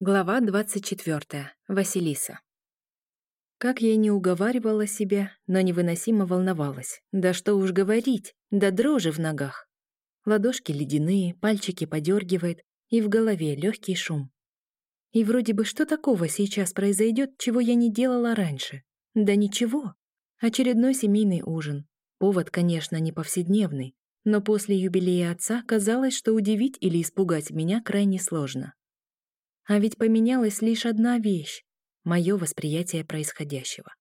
Глава 24. Василиса. Как я не уговаривала себя, но невыносимо волновалась. Да что уж говорить, да дрожи в ногах. Ладошки ледяные, пальчики подергивает, и в голове легкий шум. И вроде бы что такого сейчас произойдет, чего я не делала раньше? Да ничего. Очередной семейный ужин. Повод, конечно, не повседневный, но после юбилея отца казалось, что удивить или испугать меня крайне сложно. А ведь поменялась лишь одна вещь — мое восприятие происходящего.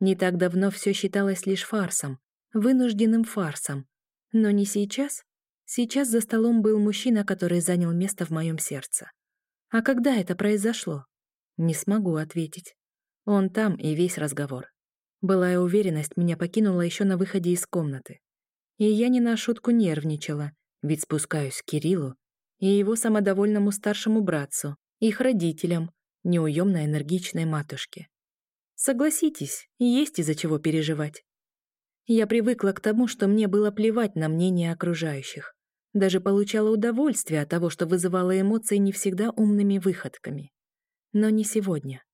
Не так давно все считалось лишь фарсом, вынужденным фарсом. Но не сейчас. Сейчас за столом был мужчина, который занял место в моем сердце. А когда это произошло? Не смогу ответить. Он там и весь разговор. Былая уверенность меня покинула еще на выходе из комнаты. И я не на шутку нервничала, ведь спускаюсь к Кириллу и его самодовольному старшему братцу, их родителям, неуемно энергичной матушке. Согласитесь, есть из-за чего переживать. Я привыкла к тому, что мне было плевать на мнение окружающих. Даже получала удовольствие от того, что вызывало эмоции не всегда умными выходками. Но не сегодня.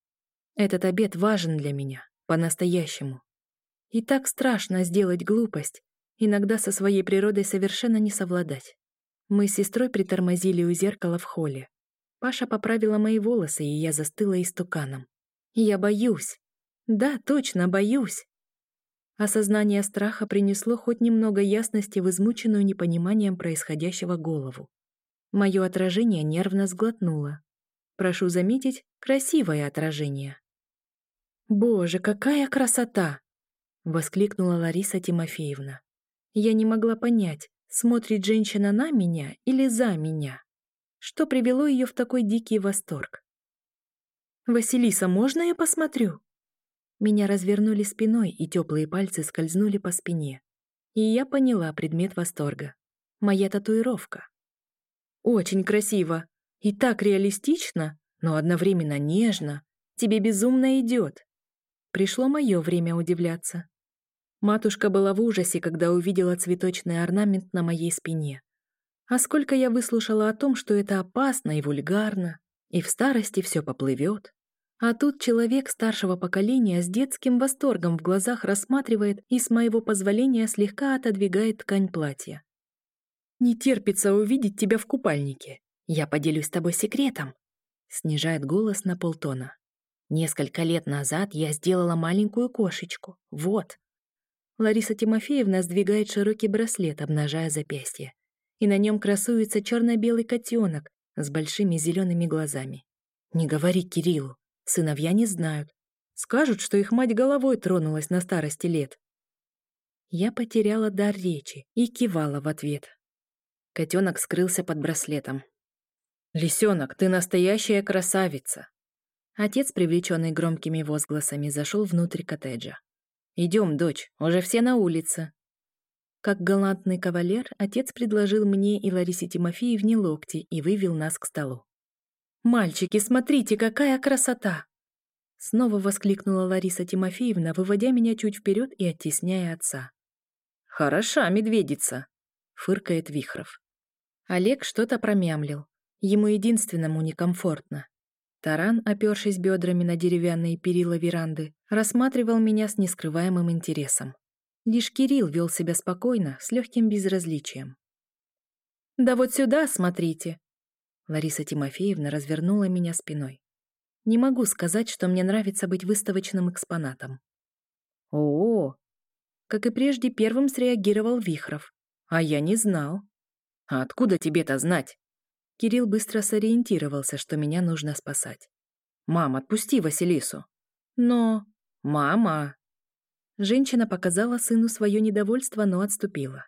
Этот обед важен для меня, по-настоящему. И так страшно сделать глупость, иногда со своей природой совершенно не совладать. Мы с сестрой притормозили у зеркала в холле. Паша поправила мои волосы, и я застыла истуканом. Я боюсь. Да, точно, боюсь. Осознание страха принесло хоть немного ясности в измученную непониманием происходящего голову. Мое отражение нервно сглотнуло. Прошу заметить, красивое отражение. «Боже, какая красота!» — воскликнула Лариса Тимофеевна. Я не могла понять, смотрит женщина на меня или за меня что привело ее в такой дикий восторг. «Василиса, можно я посмотрю?» Меня развернули спиной, и теплые пальцы скользнули по спине. И я поняла предмет восторга. Моя татуировка. «Очень красиво. И так реалистично, но одновременно нежно. Тебе безумно идет». Пришло мое время удивляться. Матушка была в ужасе, когда увидела цветочный орнамент на моей спине. А сколько я выслушала о том, что это опасно и вульгарно, и в старости все поплывет. А тут человек старшего поколения с детским восторгом в глазах рассматривает и с моего позволения слегка отодвигает ткань платья. «Не терпится увидеть тебя в купальнике. Я поделюсь с тобой секретом», — снижает голос на полтона. «Несколько лет назад я сделала маленькую кошечку. Вот». Лариса Тимофеевна сдвигает широкий браслет, обнажая запястье и на нем красуется черно-белый котенок с большими зелеными глазами. Не говори Кириллу, сыновья не знают. Скажут, что их мать головой тронулась на старости лет. Я потеряла дар речи и кивала в ответ. Котенок скрылся под браслетом. «Лисенок, ты настоящая красавица!» Отец, привлеченный громкими возгласами, зашел внутрь коттеджа. «Идем, дочь, уже все на улице». Как галантный кавалер, отец предложил мне и Ларисе Тимофеевне локти и вывел нас к столу. «Мальчики, смотрите, какая красота!» Снова воскликнула Лариса Тимофеевна, выводя меня чуть вперед и оттесняя отца. «Хороша медведица!» — фыркает Вихров. Олег что-то промямлил. Ему единственному некомфортно. Таран, опершись бедрами на деревянные перила веранды, рассматривал меня с нескрываемым интересом. Лишь Кирилл вел себя спокойно, с легким безразличием. «Да вот сюда смотрите!» Лариса Тимофеевна развернула меня спиной. Не могу сказать, что мне нравится быть выставочным экспонатом. О, -о, -о как и прежде, первым среагировал Вихров. А я не знал. А откуда тебе-то знать? Кирилл быстро сориентировался, что меня нужно спасать. «Мам, отпусти Василису!» «Но...» «Мама!» Женщина показала сыну свое недовольство, но отступила.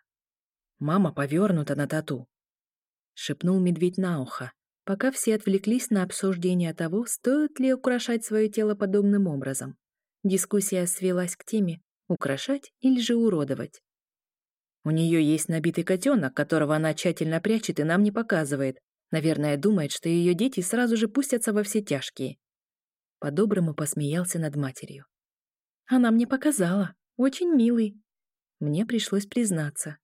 «Мама повернута на тату», — шепнул медведь на ухо, пока все отвлеклись на обсуждение того, стоит ли украшать свое тело подобным образом. Дискуссия свелась к теме «украшать или же уродовать». У нее есть набитый котенок, которого она тщательно прячет и нам не показывает. Наверное, думает, что ее дети сразу же пустятся во все тяжкие. По-доброму посмеялся над матерью. Она мне показала. Очень милый. Мне пришлось признаться.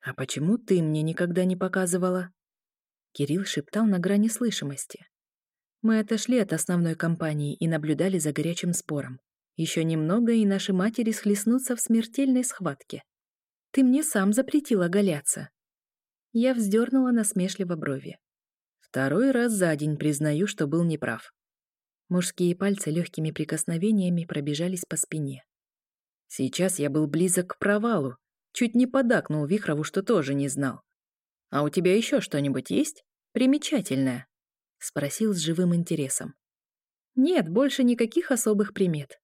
«А почему ты мне никогда не показывала?» Кирилл шептал на грани слышимости. Мы отошли от основной компании и наблюдали за горячим спором. Еще немного, и наши матери схлестнутся в смертельной схватке. Ты мне сам запретил оголяться. Я вздернула насмешливо брови. Второй раз за день признаю, что был неправ. Мужские пальцы легкими прикосновениями пробежались по спине. Сейчас я был близок к провалу, чуть не подакнул Вихрову, что тоже не знал. «А у тебя еще что-нибудь есть? Примечательное?» — спросил с живым интересом. «Нет, больше никаких особых примет».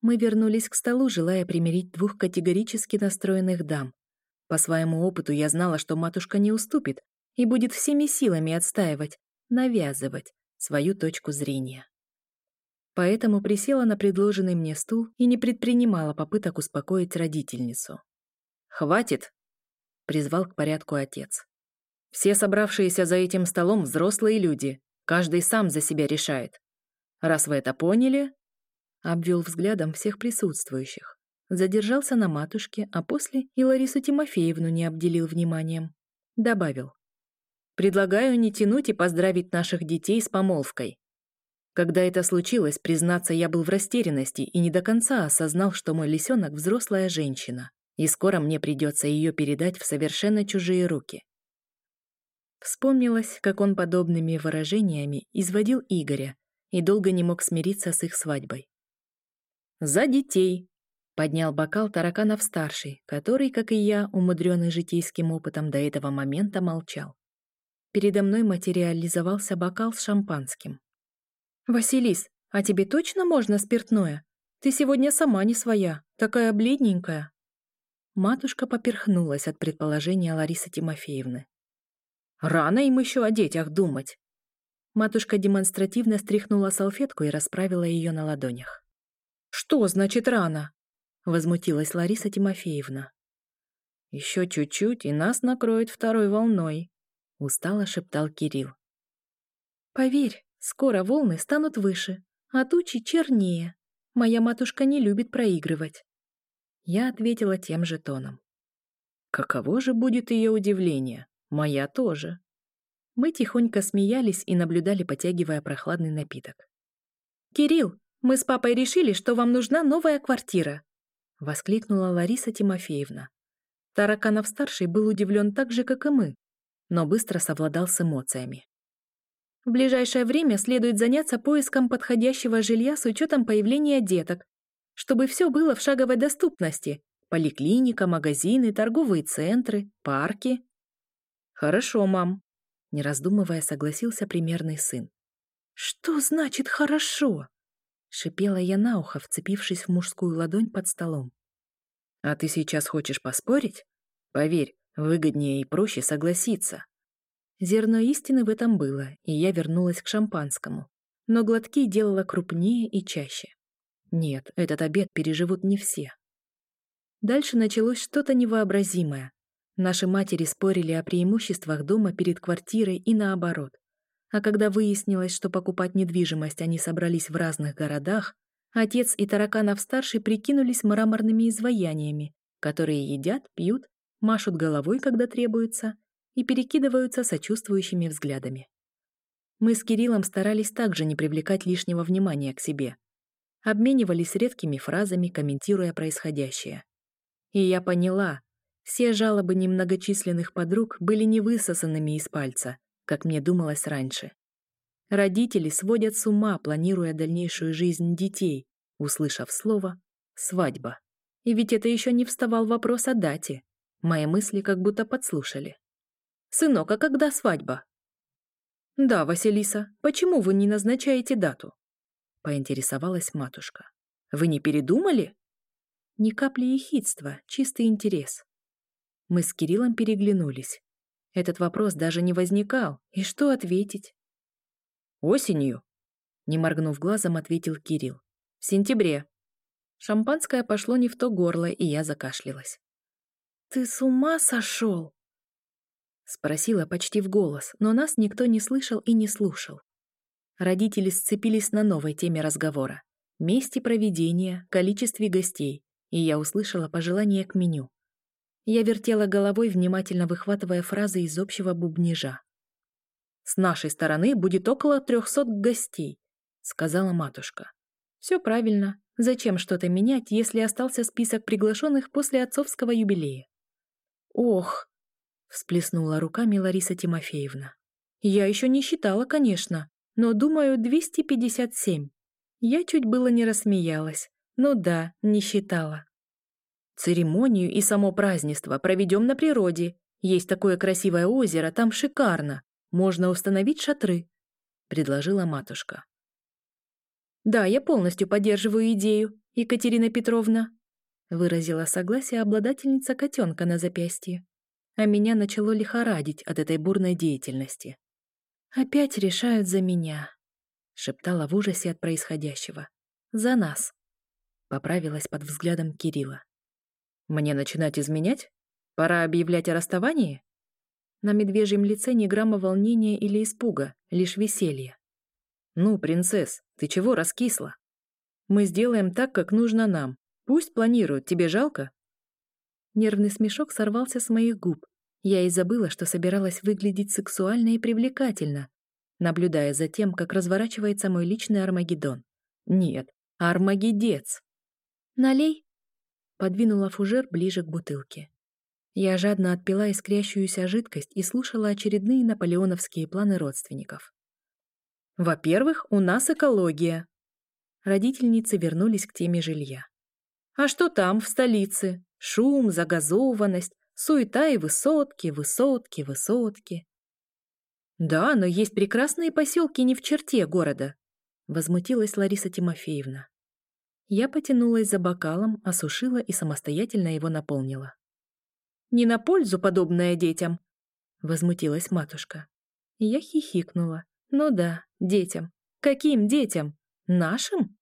Мы вернулись к столу, желая примирить двух категорически настроенных дам. По своему опыту я знала, что матушка не уступит и будет всеми силами отстаивать, навязывать свою точку зрения. Поэтому присела на предложенный мне стул и не предпринимала попыток успокоить родительницу. «Хватит!» — призвал к порядку отец. «Все собравшиеся за этим столом взрослые люди, каждый сам за себя решает. Раз вы это поняли, обвел взглядом всех присутствующих. Задержался на матушке, а после и Ларису Тимофеевну не обделил вниманием. Добавил. «Предлагаю не тянуть и поздравить наших детей с помолвкой. Когда это случилось, признаться, я был в растерянности и не до конца осознал, что мой лисенок — взрослая женщина, и скоро мне придется ее передать в совершенно чужие руки. Вспомнилось, как он подобными выражениями изводил Игоря и долго не мог смириться с их свадьбой. «За детей!» — поднял бокал Тараканов-старший, который, как и я, умудренный житейским опытом, до этого момента молчал. Передо мной материализовался бокал с шампанским. «Василис, а тебе точно можно спиртное? Ты сегодня сама не своя, такая бледненькая». Матушка поперхнулась от предположения Ларисы Тимофеевны. «Рано им еще о детях думать!» Матушка демонстративно стряхнула салфетку и расправила ее на ладонях. «Что значит рано?» — возмутилась Лариса Тимофеевна. «Еще чуть-чуть, и нас накроет второй волной», — устало шептал Кирилл. «Поверь, скоро волны станут выше, а тучи чернее. Моя матушка не любит проигрывать». Я ответила тем же тоном. Каково же будет ее удивление? Моя тоже. Мы тихонько смеялись и наблюдали, потягивая прохладный напиток. «Кирилл, мы с папой решили, что вам нужна новая квартира», — воскликнула Лариса Тимофеевна. Тараканов-старший был удивлен так же, как и мы, но быстро совладал с эмоциями. В ближайшее время следует заняться поиском подходящего жилья с учетом появления деток, чтобы все было в шаговой доступности. Поликлиника, магазины, торговые центры, парки. Хорошо, мам. Не раздумывая, согласился примерный сын. Что значит «хорошо»? Шипела я на ухо, вцепившись в мужскую ладонь под столом. «А ты сейчас хочешь поспорить? Поверь, выгоднее и проще согласиться». Зерно истины в этом было, и я вернулась к шампанскому. Но глотки делала крупнее и чаще. Нет, этот обед переживут не все. Дальше началось что-то невообразимое. Наши матери спорили о преимуществах дома перед квартирой и наоборот. А когда выяснилось, что покупать недвижимость они собрались в разных городах, отец и Тараканов-старший прикинулись мраморными изваяниями, которые едят, пьют, машут головой, когда требуется, и перекидываются сочувствующими взглядами. Мы с Кириллом старались также не привлекать лишнего внимания к себе. Обменивались редкими фразами, комментируя происходящее. И я поняла, все жалобы немногочисленных подруг были не высосанными из пальца, как мне думалось раньше. Родители сводят с ума, планируя дальнейшую жизнь детей, услышав слово «свадьба». И ведь это еще не вставал вопрос о дате. Мои мысли как будто подслушали. «Сынок, а когда свадьба?» «Да, Василиса, почему вы не назначаете дату?» Поинтересовалась матушка. «Вы не передумали?» Ни капли ехидства, чистый интерес. Мы с Кириллом переглянулись. Этот вопрос даже не возникал. И что ответить? «Осенью», — не моргнув глазом, ответил Кирилл. «В сентябре». Шампанское пошло не в то горло, и я закашлялась. «Ты с ума сошел?» Спросила почти в голос, но нас никто не слышал и не слушал. Родители сцепились на новой теме разговора. Месте проведения, количестве гостей, и я услышала пожелание к меню. Я вертела головой, внимательно выхватывая фразы из общего бубнижа. С нашей стороны будет около трехсот гостей», — сказала матушка. «Все правильно. Зачем что-то менять, если остался список приглашенных после отцовского юбилея?» «Ох!» — всплеснула руками Лариса Тимофеевна. «Я еще не считала, конечно, но, думаю, 257. Я чуть было не рассмеялась. Ну да, не считала. Церемонию и само празднество проведем на природе. Есть такое красивое озеро, там шикарно. Можно установить шатры», — предложила матушка. «Да, я полностью поддерживаю идею, Екатерина Петровна», — выразила согласие обладательница котенка на запястье. А меня начало лихорадить от этой бурной деятельности. «Опять решают за меня», — шептала в ужасе от происходящего. «За нас», — поправилась под взглядом Кирилла. «Мне начинать изменять? Пора объявлять о расставании?» На медвежьем лице ни грамма волнения или испуга, лишь веселье. «Ну, принцесс, ты чего раскисла? Мы сделаем так, как нужно нам. Пусть планируют, тебе жалко?» Нервный смешок сорвался с моих губ, я и забыла, что собиралась выглядеть сексуально и привлекательно, наблюдая за тем, как разворачивается мой личный Армагеддон. Нет, Армагеддец. «Налей?» Подвинула фужер ближе к бутылке. Я жадно отпила искрящуюся жидкость и слушала очередные наполеоновские планы родственников. «Во-первых, у нас экология». Родительницы вернулись к теме жилья. «А что там, в столице? Шум, загазованность, Суета и высотки, высотки, высотки. Да, но есть прекрасные поселки не в черте города, возмутилась Лариса Тимофеевна. Я потянулась за бокалом, осушила и самостоятельно его наполнила. «Не на пользу подобное детям!» — возмутилась матушка. Я хихикнула. «Ну да, детям. Каким детям? Нашим?»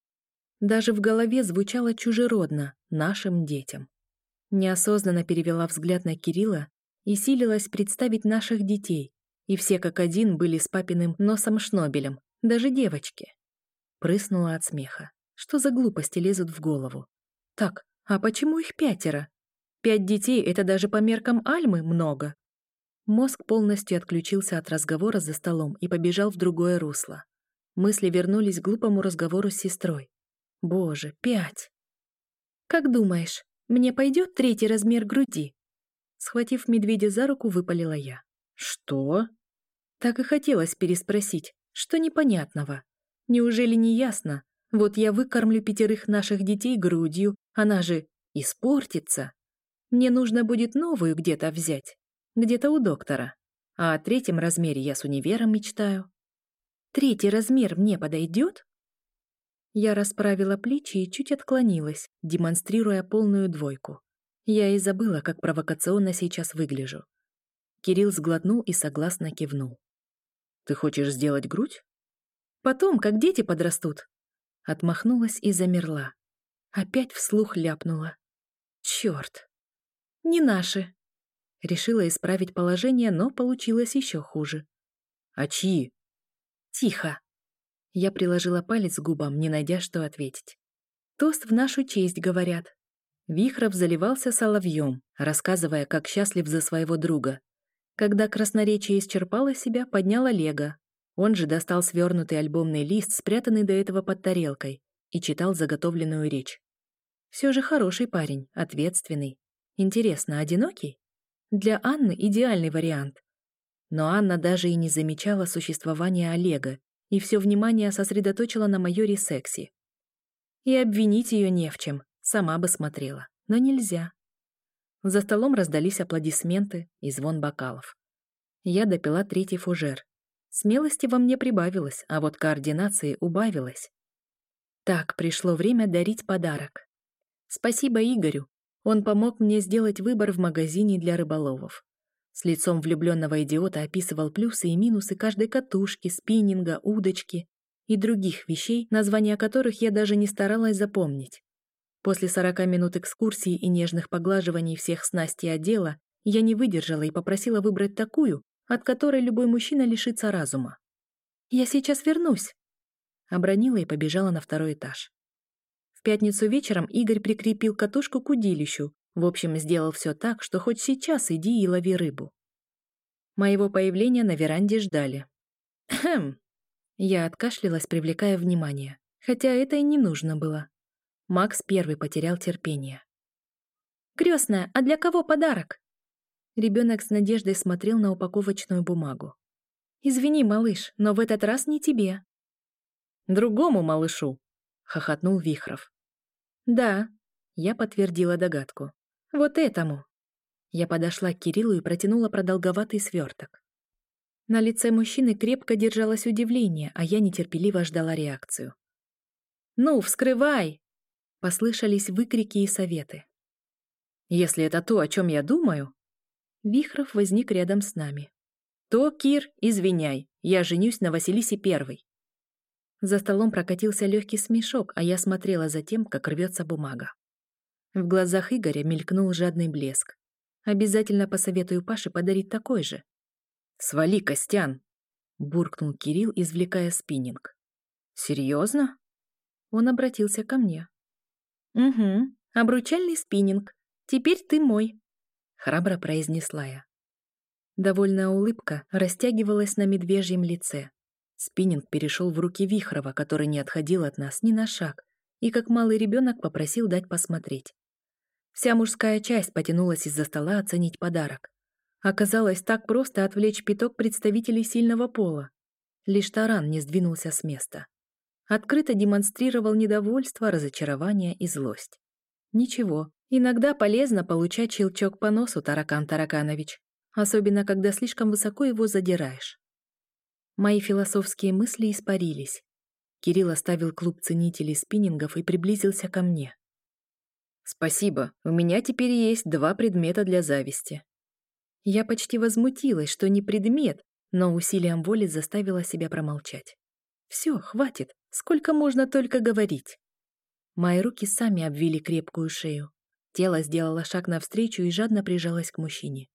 Даже в голове звучало чужеродно «нашим детям». Неосознанно перевела взгляд на Кирилла и силилась представить наших детей, и все как один были с папиным носом шнобелем, даже девочки. Прыснула от смеха. Что за глупости лезут в голову? Так, а почему их пятеро? Пять детей — это даже по меркам Альмы много. Мозг полностью отключился от разговора за столом и побежал в другое русло. Мысли вернулись к глупому разговору с сестрой. Боже, пять! «Как думаешь, мне пойдет третий размер груди?» Схватив медведя за руку, выпалила я. «Что?» Так и хотелось переспросить, что непонятного. Неужели не ясно? Вот я выкормлю пятерых наших детей грудью, она же испортится. Мне нужно будет новую где-то взять, где-то у доктора. А о третьем размере я с универом мечтаю. Третий размер мне подойдет? Я расправила плечи и чуть отклонилась, демонстрируя полную двойку. Я и забыла, как провокационно сейчас выгляжу. Кирилл сглотнул и согласно кивнул. «Ты хочешь сделать грудь?» «Потом, как дети подрастут». Отмахнулась и замерла. Опять вслух ляпнула. «Чёрт! Не наши!» Решила исправить положение, но получилось еще хуже. «А чьи?» «Тихо!» Я приложила палец к губам, не найдя, что ответить. «Тост в нашу честь, говорят». Вихров заливался соловьем, рассказывая, как счастлив за своего друга. Когда красноречие исчерпало себя, поднял Олега. Он же достал свернутый альбомный лист, спрятанный до этого под тарелкой, и читал заготовленную речь. Все же хороший парень, ответственный. Интересно, одинокий? Для Анны идеальный вариант. Но Анна даже и не замечала существования Олега и все внимание сосредоточила на майоре секси. И обвинить ее не в чем, сама бы смотрела, но нельзя. За столом раздались аплодисменты и звон бокалов. Я допила третий фужер. Смелости во мне прибавилось, а вот координации убавилось. Так, пришло время дарить подарок. Спасибо Игорю. Он помог мне сделать выбор в магазине для рыболовов. С лицом влюбленного идиота описывал плюсы и минусы каждой катушки, спиннинга, удочки и других вещей, названия которых я даже не старалась запомнить. После 40 минут экскурсии и нежных поглаживаний всех снастей отдела я не выдержала и попросила выбрать такую, от которой любой мужчина лишится разума. «Я сейчас вернусь», — обронила и побежала на второй этаж. В пятницу вечером Игорь прикрепил катушку к удилищу, в общем, сделал все так, что хоть сейчас иди и лови рыбу. Моего появления на веранде ждали. Хм. Я откашлялась, привлекая внимание. Хотя это и не нужно было. Макс первый потерял терпение. «Крестная, а для кого подарок?» Ребенок с надеждой смотрел на упаковочную бумагу. «Извини, малыш, но в этот раз не тебе». «Другому малышу», — хохотнул Вихров. «Да», — я подтвердила догадку. «Вот этому». Я подошла к Кириллу и протянула продолговатый сверток. На лице мужчины крепко держалось удивление, а я нетерпеливо ждала реакцию. «Ну, вскрывай!» — послышались выкрики и советы. «Если это то, о чем я думаю...» Вихров возник рядом с нами. «То, Кир, извиняй, я женюсь на Василисе Первой». За столом прокатился легкий смешок, а я смотрела за тем, как рвется бумага. В глазах Игоря мелькнул жадный блеск. Обязательно посоветую Паше подарить такой же. «Свали, Костян!» — буркнул Кирилл, извлекая спиннинг. «Серьезно?» Он обратился ко мне. «Угу, обручальный спиннинг. Теперь ты мой», — храбро произнесла я. Довольная улыбка растягивалась на медвежьем лице. Спиннинг перешел в руки Вихрова, который не отходил от нас ни на шаг, и как малый ребенок попросил дать посмотреть. Вся мужская часть потянулась из-за стола оценить подарок. Оказалось так просто отвлечь пяток представителей сильного пола. Лишь Таран не сдвинулся с места. Открыто демонстрировал недовольство, разочарование и злость. Ничего, иногда полезно получать щелчок по носу, Таракан Тараканович, особенно когда слишком высоко его задираешь. Мои философские мысли испарились. Кирилл оставил клуб ценителей спиннингов и приблизился ко мне. «Спасибо, у меня теперь есть два предмета для зависти», я почти возмутилась, что не предмет, но усилием воли заставила себя промолчать. Все, хватит, сколько можно только говорить. Мои руки сами обвили крепкую шею. Тело сделало шаг навстречу и жадно прижалось к мужчине.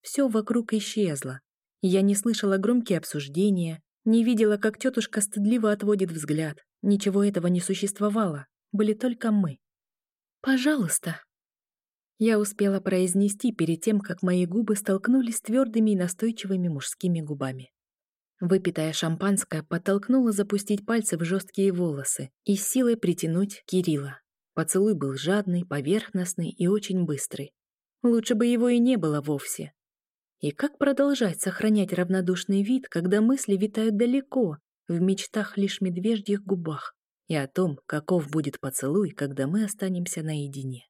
Все вокруг исчезло. Я не слышала громкие обсуждения, не видела, как тетушка стыдливо отводит взгляд. Ничего этого не существовало. Были только мы. «Пожалуйста», я успела произнести перед тем, как мои губы столкнулись с твердыми и настойчивыми мужскими губами. Выпитая шампанское подтолкнуло запустить пальцы в жесткие волосы и силой притянуть Кирилла. Поцелуй был жадный, поверхностный и очень быстрый. Лучше бы его и не было вовсе. И как продолжать сохранять равнодушный вид, когда мысли витают далеко, в мечтах лишь медвежьих губах, и о том, каков будет поцелуй, когда мы останемся наедине?